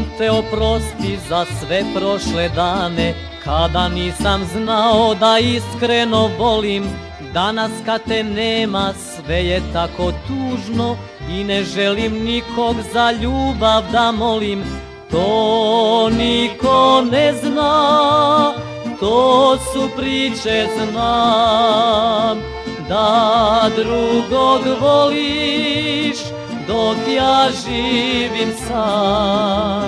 Molim te oprosti za sve prošle dane. Kada nisam znao da iskreno volim Danas kad te nema sve je tako tužno I ne želim nikog za ljubav da molim. To niko ne zna To su priče znam. Da drugog voliš dok ja živim sam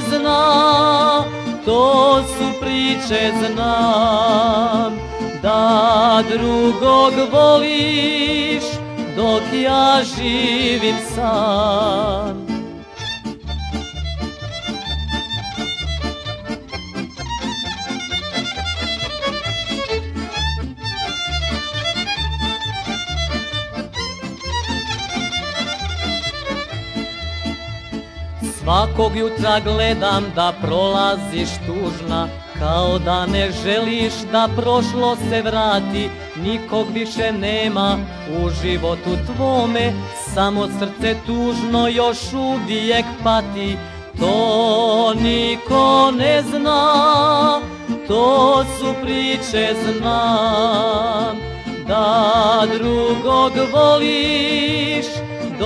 zna, to su priče znam Da drugog voliš dok ja živim sam Svakog jutra gledam da prolaziš tužna Kao da ne želiš da prošlo se vrati. Nikog više nema u životu tvome Samo srce tužno još uvijek pati. To niko ne zna To su priče znam. Da drugog voliš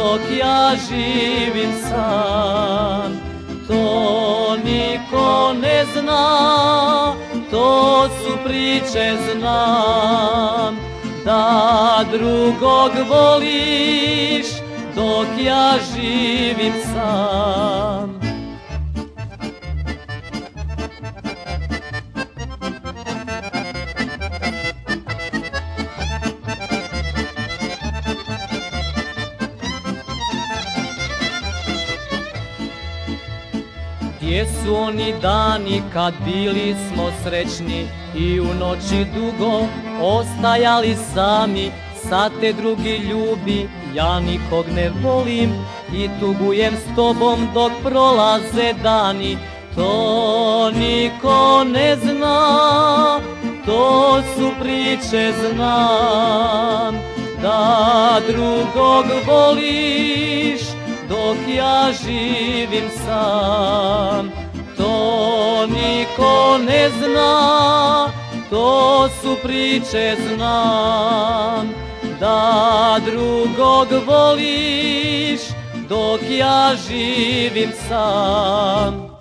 dok ja živim sam. To niko ne zna, to su priče znam. Da drugog voliš dok ja živim sam Gdje su oni dani kad bili smo srećni i u noći dugo ostajali sami? Sad te drugi ljubi, ja nikog ne volim i tugujem s tobom dok prolaze dani. To niko ne zna, to su priče znam. Da drugog voliš dok ja živim sam. To niko ne zna, to su priče znam. Da drugog voliš dok ja živim sam